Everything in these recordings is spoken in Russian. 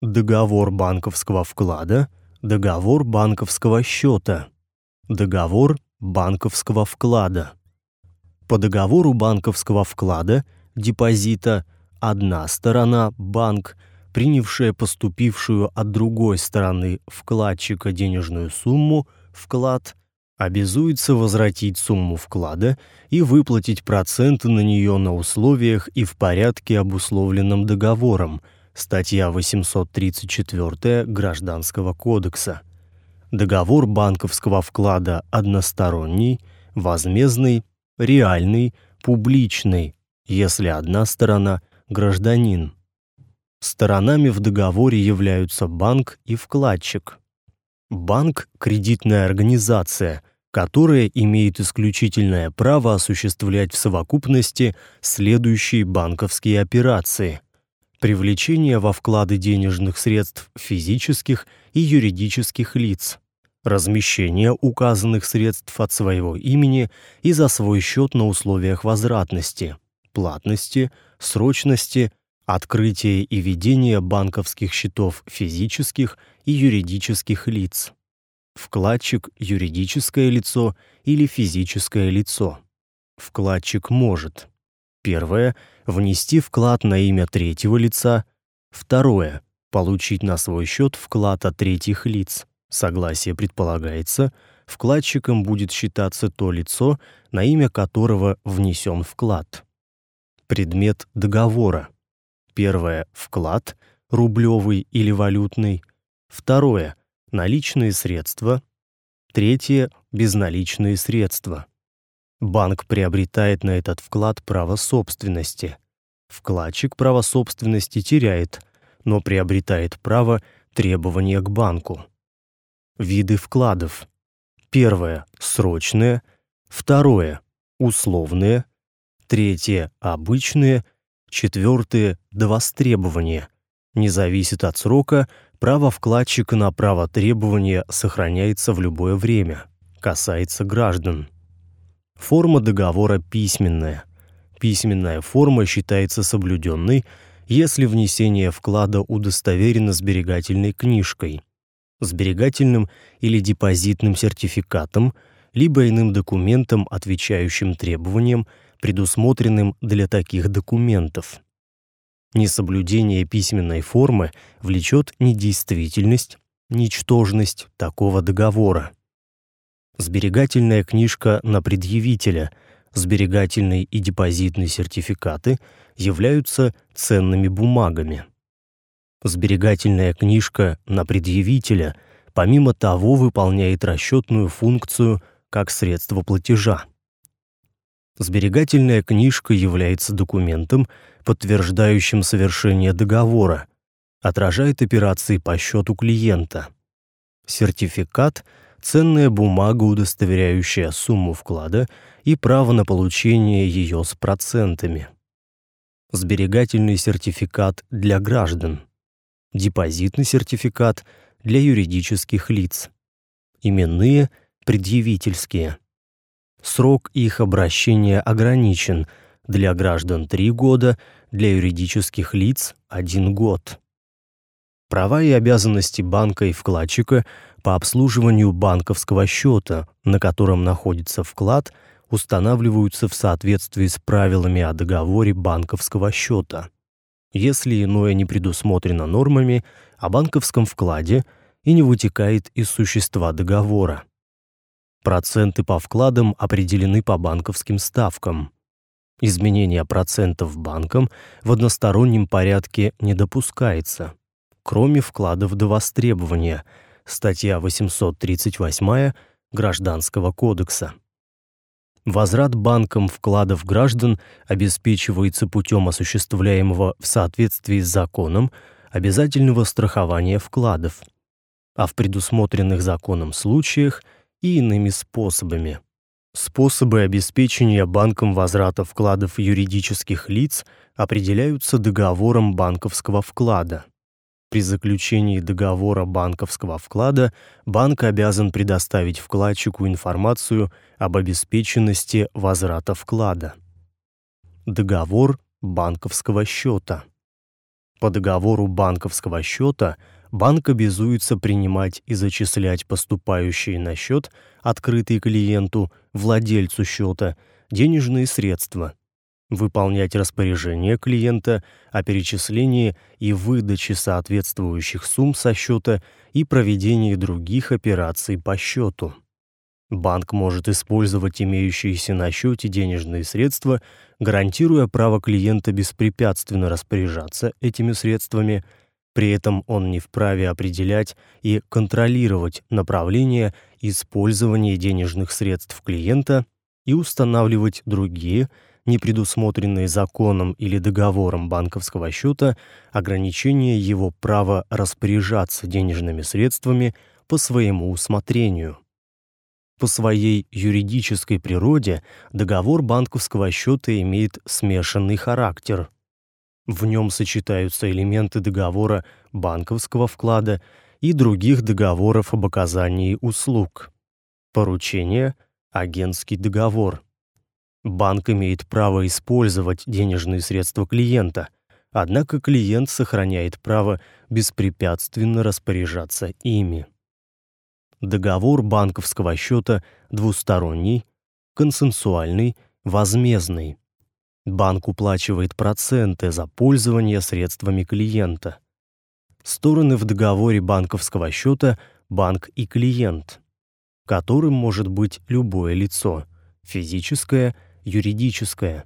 договор банковского вклада, договор банковского счета, договор банковского вклада. По договору банковского вклада, депозита, одна сторона, банк, принявшая поступившую от другой стороны вкладчика денежную сумму, вклад, обязуется возвратить сумму вклада и выплатить проценты на нее на условиях и в порядке, обусловленном договором, статья 834 Гражданского кодекса. Договор банковского вклада односторонний, возмездный, реальный, публичный, если одна сторона гражданин. Сторонами в договоре являются банк и вкладчик. Банк кредитная организация, которая имеет исключительное право осуществлять в совокупности следующие банковские операции: привлечение во вклады денежных средств физических и юридических лиц, размещение указанных средств от своего имени и за свой счет на условиях возвратности, платности, срочности, открытие и ведение банковских счетов физических и юридических лиц. Вкладчик юридическое лицо или физическое лицо. Вкладчик может: первое внести вклад на имя третьего лица, второе получить на свой счет вклад от третьих лиц. Согласие предполагается, вкладчиком будет считаться то лицо, на имя которого внесен вклад. Предмет договора. Первое вклад рублевый или валютный, второе наличные средства, третье безналичные средства. Банк приобретает на этот вклад право собственности. Вкладчик право собственности теряет, но приобретает право требования к банку. Виды вкладов. Первое срочные, второе условные, третье обычные, четвертое до востребования. Не зависит от срока, право вкладчика на право требования сохраняется в любое время. Касается граждан. Форма договора письменная. Письменная форма считается соблюденной, если внесение вклада удостоверено сберегательной книжкой, сберегательным или депозитным сертификатом, либо иным документом, отвечающим требованиям, предусмотренным для таких документов. Несоблюдение письменной формы влечет недействительность, ничтожность такого договора. Сберегательная книжка на предъявителя, сберегательный и депозитный сертификаты являются ценными бумагами. Сберегательная книжка на предъявителя помимо того выполняет расчетную функцию как средство платежа. Сберегательная книжка является документом, подтверждающим совершение договора, отражает операции по счету клиента. Сертификат ценная бумага, удостоверяющая сумму вклада и право на получение ее с процентами. Сберегательный сертификат для граждан. Депозитный сертификат для юридических лиц. Именные, предъявительские. Срок их обращения ограничен. Для граждан 3 года, для юридических лиц 1 год. Права и обязанности банка и вкладчика по обслуживанию банковского счета, на котором находится вклад, устанавливаются в соответствии с правилами о договоре банковского счета. Если иное не предусмотрено нормами о банковском вкладе и не вытекает из существа договора. Проценты по вкладам определены по банковским ставкам. Изменение процентов банком в одностороннем порядке не допускается, кроме вкладов до востребования. Статья 838 Гражданского кодекса. Возврат банком вкладов граждан обеспечивается путем осуществляемого в соответствии с законом обязательного страхования вкладов, а в предусмотренных законом случаях – и иными способами. Способы обеспечения банком возврата вкладов юридических лиц определяются договором банковского вклада. При заключении договора банковского вклада банк обязан предоставить вкладчику информацию об обеспеченности возврата вклада. Договор банковского счета. По договору банковского счета банк обязуется принимать и зачислять поступающие на счет, открытый клиенту, владельцу счета, денежные средства, выполнять распоряжения клиента о перечислении и выдаче соответствующих сумм со счета и проведении других операций по счету. Банк может использовать имеющиеся на счете денежные средства, гарантируя право клиента беспрепятственно распоряжаться этими средствами. При этом он не вправе определять и контролировать направление использования денежных средств клиента и устанавливать другие, не предусмотренные законом или договором банковского счета, ограничения его права распоряжаться денежными средствами по своему усмотрению. По своей юридической природе договор банковского счета имеет смешанный характер. В нем сочетаются элементы договора банковского вклада и других договоров об оказании услуг. Поручение, агентский договор. Банк имеет право использовать денежные средства клиента, однако клиент сохраняет право беспрепятственно распоряжаться ими договор банковского счета двусторонний, консенсуальный, возмездный. Банк уплачивает проценты за пользование средствами клиента. Стороны в договоре банковского счета банк и клиент, которым может быть любое лицо физическое, юридическое.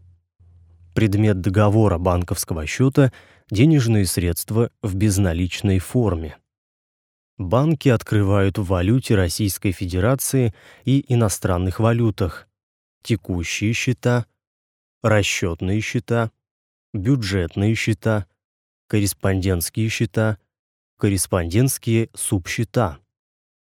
Предмет договора банковского счета денежные средства в безналичной форме. Банки открывают в валюте Российской Федерации и иностранных валютах текущие счета, расчетные счета, бюджетные счета, корреспондентские счета, корреспондентские субсчета,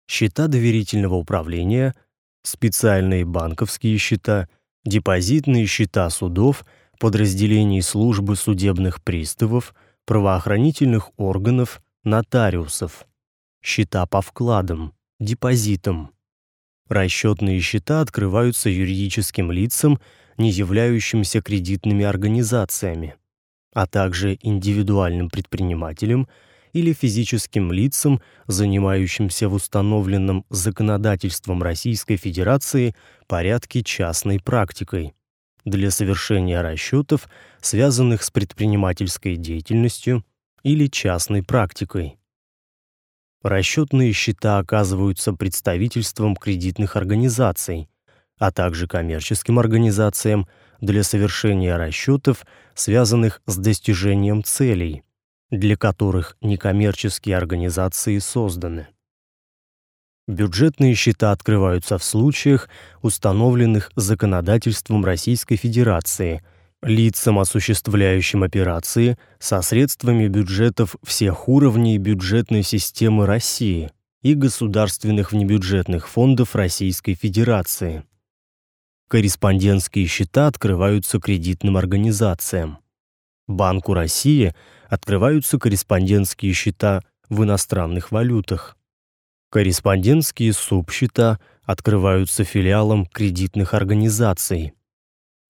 счета доверительного управления, специальные банковские счета, депозитные счета судов, подразделений службы судебных приставов, правоохранительных органов, нотариусов счета по вкладам, депозитам. Расчетные счета открываются юридическим лицам, не являющимся кредитными организациями, а также индивидуальным предпринимателям или физическим лицам, занимающимся в установленном законодательством Российской Федерации порядке частной практикой для совершения расчетов, связанных с предпринимательской деятельностью или частной практикой. Расчетные счета оказываются представительством кредитных организаций, а также коммерческим организациям для совершения расчетов, связанных с достижением целей, для которых некоммерческие организации созданы. Бюджетные счета открываются в случаях, установленных законодательством Российской Федерации – лицам, осуществляющим операции со средствами бюджетов всех уровней бюджетной системы России и государственных внебюджетных фондов Российской Федерации. Корреспондентские счета открываются кредитным организациям. Банку России открываются корреспондентские счета в иностранных валютах. Корреспондентские субсчета открываются филиалам кредитных организаций.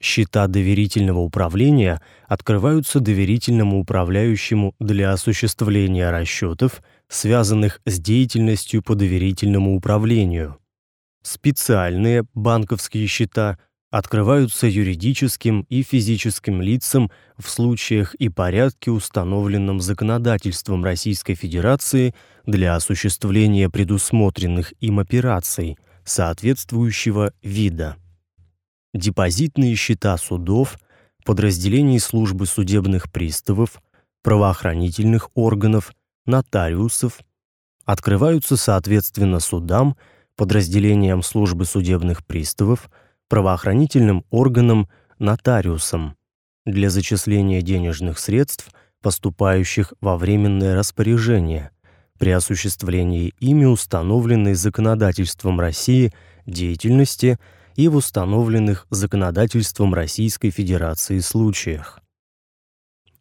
Счета доверительного управления открываются доверительному управляющему для осуществления расчетов, связанных с деятельностью по доверительному управлению. Специальные банковские счета открываются юридическим и физическим лицам в случаях и порядке, установленном законодательством Российской Федерации для осуществления предусмотренных им операций соответствующего вида. Депозитные счета судов, подразделений службы судебных приставов, правоохранительных органов, нотариусов открываются соответственно судам, подразделениям службы судебных приставов, правоохранительным органам, нотариусам для зачисления денежных средств, поступающих во временное распоряжение при осуществлении ими установленной законодательством России деятельности и в установленных законодательством Российской Федерации случаях.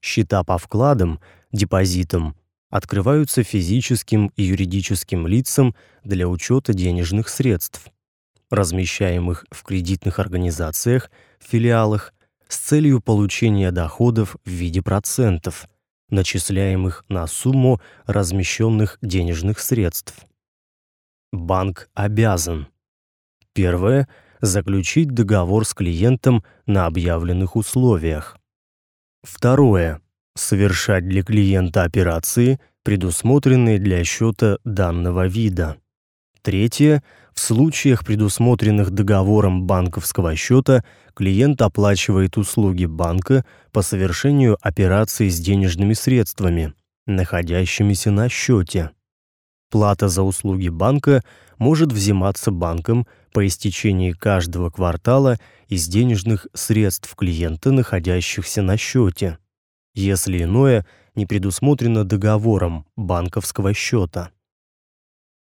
Счета по вкладам, депозитам открываются физическим и юридическим лицам для учета денежных средств, размещаемых в кредитных организациях, филиалах с целью получения доходов в виде процентов, начисляемых на сумму размещенных денежных средств. Банк обязан первое заключить договор с клиентом на объявленных условиях. Второе совершать для клиента операции, предусмотренные для счета данного вида. Третье в случаях, предусмотренных договором банковского счета, клиент оплачивает услуги банка по совершению операций с денежными средствами, находящимися на счете. Плата за услуги банка может взиматься банком по истечении каждого квартала из денежных средств клиента, находящихся на счете, если иное не предусмотрено договором банковского счета.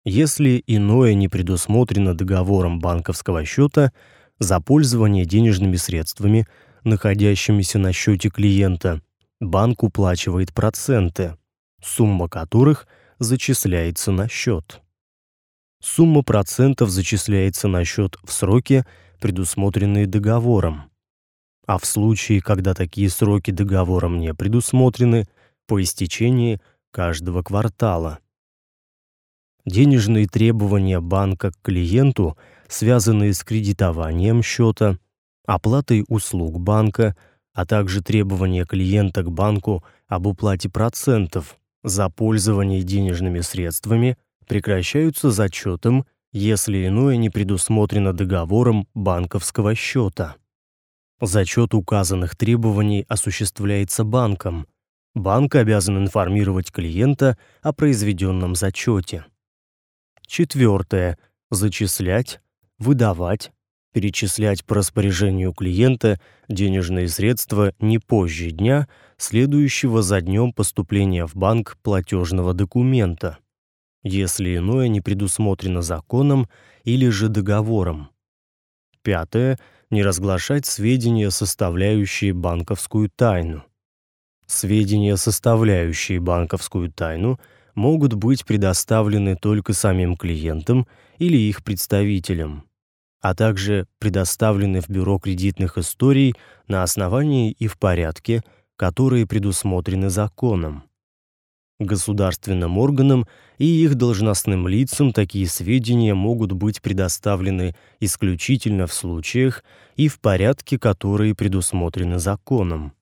Если иное не предусмотрено договором банковского счета, за пользование денежными средствами, находящимися на счете клиента, банк уплачивает проценты, сумма которых – зачисляется на счет. Сумма процентов зачисляется на счет в сроки, предусмотренные договором. А в случае, когда такие сроки договором не предусмотрены, по истечении каждого квартала. Денежные требования банка к клиенту, связанные с кредитованием счета, оплатой услуг банка, а также требования клиента к банку об уплате процентов за пользование денежными средствами прекращаются зачетом, если иное не предусмотрено договором банковского счета. Зачет указанных требований осуществляется банком. Банк обязан информировать клиента о произведенном зачете. Четвертое. Зачислять, выдавать, перечислять по распоряжению клиента денежные средства не позже дня, следующего за днем поступления в банк платежного документа, если иное не предусмотрено законом или же договором. Пятое не разглашать сведения, составляющие банковскую тайну. Сведения, составляющие банковскую тайну, могут быть предоставлены только самим клиентам или их представителям а также предоставлены в Бюро кредитных историй на основании и в порядке, которые предусмотрены законом. Государственным органам и их должностным лицам такие сведения могут быть предоставлены исключительно в случаях и в порядке, которые предусмотрены законом.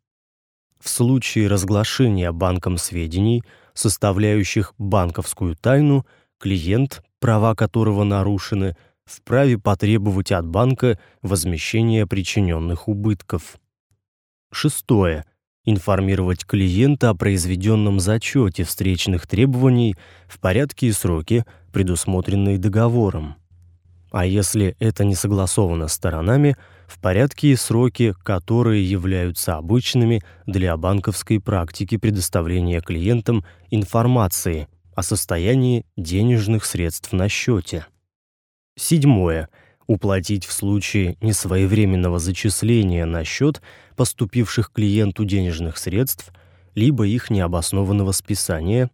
В случае разглашения банком сведений, составляющих банковскую тайну, клиент, права которого нарушены, вправе потребовать от банка возмещения причиненных убытков. Шестое. Информировать клиента о произведенном зачете встречных требований в порядке и сроки, предусмотренные договором. А если это не согласовано сторонами, в порядке и сроки, которые являются обычными для банковской практики предоставления клиентам информации о состоянии денежных средств на счете. Седьмое. Уплатить в случае несвоевременного зачисления на счет поступивших клиенту денежных средств либо их необоснованного списания,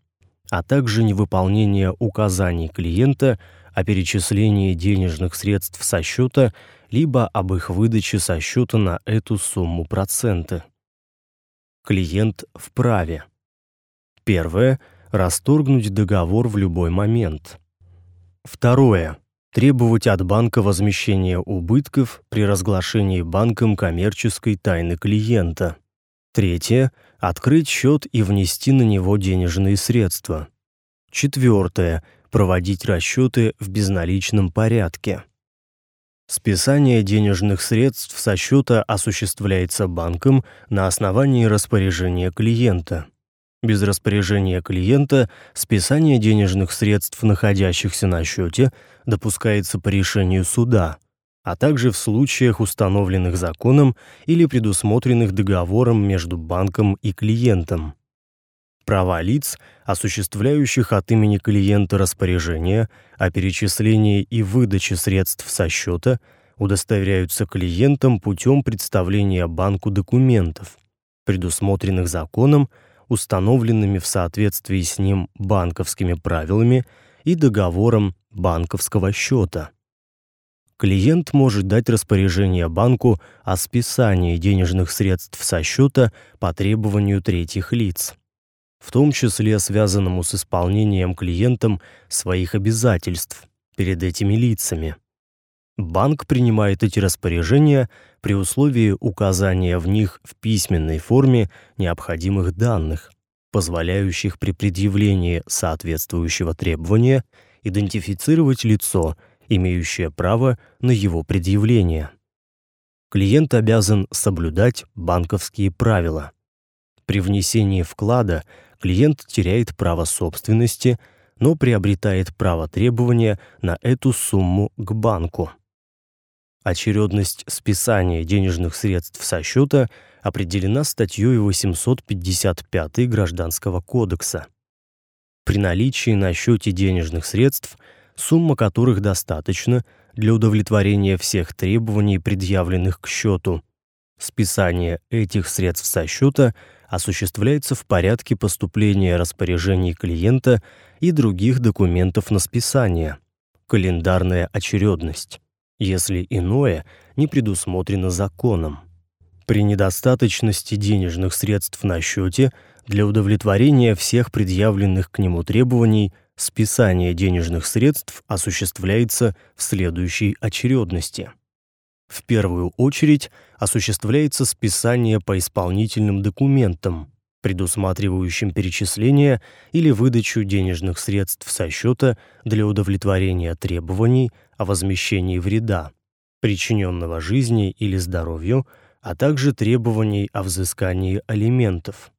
а также невыполнение указаний клиента о перечислении денежных средств со счета либо об их выдаче со счета на эту сумму проценты. Клиент вправе. Первое расторгнуть договор в любой момент. Второе требовать от банка возмещения убытков при разглашении банком коммерческой тайны клиента. Третье открыть счет и внести на него денежные средства. Четвертое проводить расчеты в безналичном порядке. Списание денежных средств со счета осуществляется банком на основании распоряжения клиента. Без распоряжения клиента списание денежных средств, находящихся на счете, допускается по решению суда, а также в случаях, установленных законом или предусмотренных договором между банком и клиентом. Права лиц, осуществляющих от имени клиента распоряжение о перечислении и выдаче средств со счета, удостоверяются клиентом путем представления банку документов, предусмотренных законом, установленными в соответствии с ним банковскими правилами и договором банковского счета. Клиент может дать распоряжение банку о списании денежных средств со счета по требованию третьих лиц. В том числе связанному с исполнением клиентом своих обязательств перед этими лицами. Банк принимает эти распоряжения при условии указания в них в письменной форме необходимых данных, позволяющих при предъявлении соответствующего требования идентифицировать лицо, имеющее право на его предъявление. Клиент обязан соблюдать банковские правила. При внесении вклада клиент теряет право собственности, но приобретает право требования на эту сумму к банку. Очередность списания денежных средств со счета определена статьей 855 Гражданского кодекса. При наличии на счете денежных средств, сумма которых достаточна для удовлетворения всех требований, предъявленных к счету, списание этих средств со счета осуществляется в порядке поступления распоряжений клиента и других документов на списание. Календарная очередность если иное не предусмотрено законом. При недостаточности денежных средств на счете для удовлетворения всех предъявленных к нему требований списание денежных средств осуществляется в следующей очередности. В первую очередь осуществляется списание по исполнительным документам, предусматривающим перечисление или выдачу денежных средств со счета для удовлетворения требований о возмещении вреда, причиненного жизни или здоровью, а также требований о взыскании алиментов.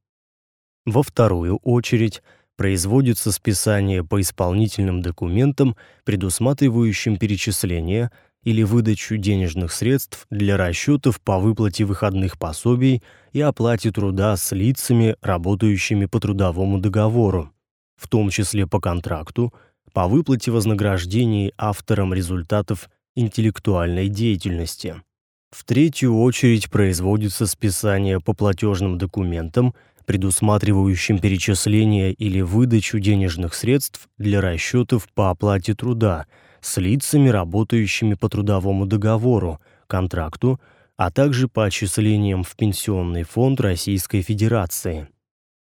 Во вторую очередь производится списание по исполнительным документам, предусматривающим перечисление или выдачу денежных средств для расчетов по выплате выходных пособий и оплате труда с лицами, работающими по трудовому договору, в том числе по контракту, по выплате вознаграждений авторам результатов интеллектуальной деятельности. В третью очередь производится списание по платежным документам, предусматривающим перечисление или выдачу денежных средств для расчетов по оплате труда с лицами, работающими по трудовому договору, контракту, а также по отчислениям в Пенсионный фонд Российской Федерации,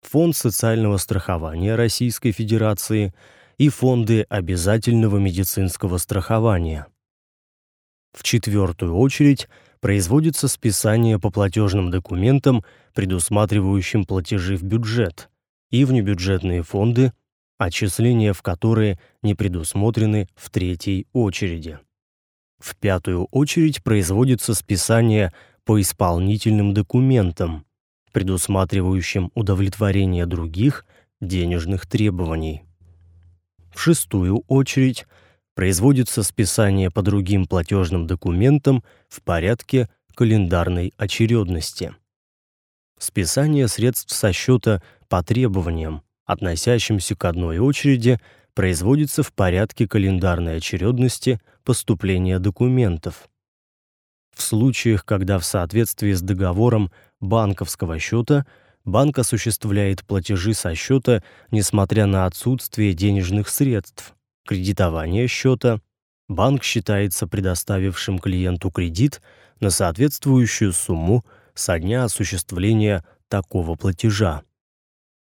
Фонд социального страхования Российской Федерации – и фонды обязательного медицинского страхования. В четвертую очередь производится списание по платежным документам, предусматривающим платежи в бюджет, и внебюджетные фонды, отчисления в которые не предусмотрены в третьей очереди. В пятую очередь производится списание по исполнительным документам, предусматривающим удовлетворение других денежных требований. В шестую очередь производится списание по другим платежным документам в порядке календарной очередности. Списание средств со счета по требованиям, относящимся к одной очереди, производится в порядке календарной очередности поступления документов. В случаях, когда в соответствии с договором банковского счета банк осуществляет платежи со счета, несмотря на отсутствие денежных средств. Кредитование счета. Банк считается предоставившим клиенту кредит на соответствующую сумму со дня осуществления такого платежа.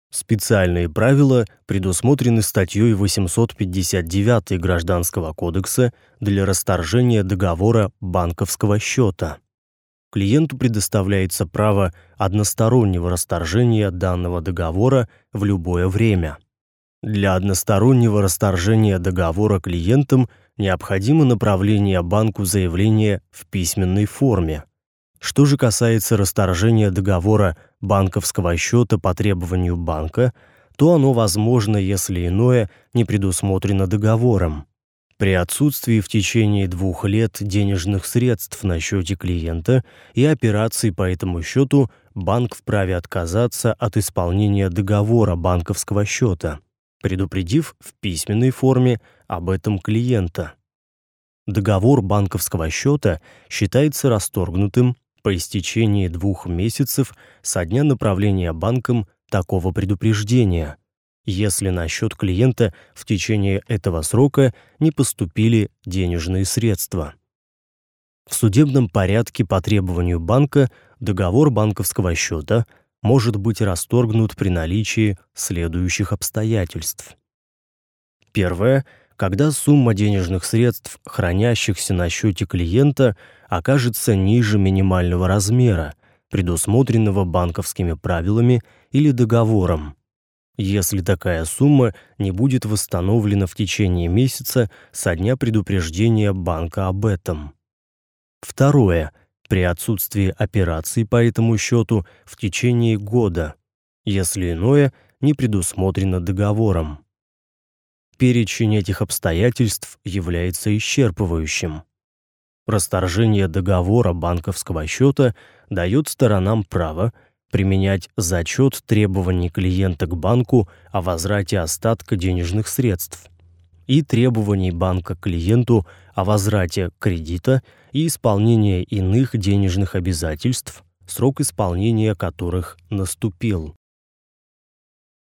Специальные правила предусмотрены статьей 859 Гражданского кодекса для расторжения договора банковского счета клиенту предоставляется право одностороннего расторжения данного договора в любое время. Для одностороннего расторжения договора клиентом необходимо направление банку заявления в письменной форме. Что же касается расторжения договора банковского счета по требованию банка, то оно возможно, если иное не предусмотрено договором. При отсутствии в течение двух лет денежных средств на счете клиента и операций по этому счету банк вправе отказаться от исполнения договора банковского счета, предупредив в письменной форме об этом клиента. Договор банковского счета считается расторгнутым по истечении двух месяцев со дня направления банком такого предупреждения – если на счет клиента в течение этого срока не поступили денежные средства. В судебном порядке по требованию банка договор банковского счета, может быть расторгнут при наличии следующих обстоятельств. Первое когда сумма денежных средств, хранящихся на счете клиента, окажется ниже минимального размера, предусмотренного банковскими правилами или договором. Если такая сумма не будет восстановлена в течение месяца со дня предупреждения банка об этом. Второе. При отсутствии операций по этому счету в течение года, если иное не предусмотрено договором. Перечень этих обстоятельств является исчерпывающим. Расторжение договора банковского счета дает сторонам право применять зачет требований клиента к банку о возврате остатка денежных средств и требований банка к клиенту о возврате кредита и исполнении иных денежных обязательств, срок исполнения которых наступил.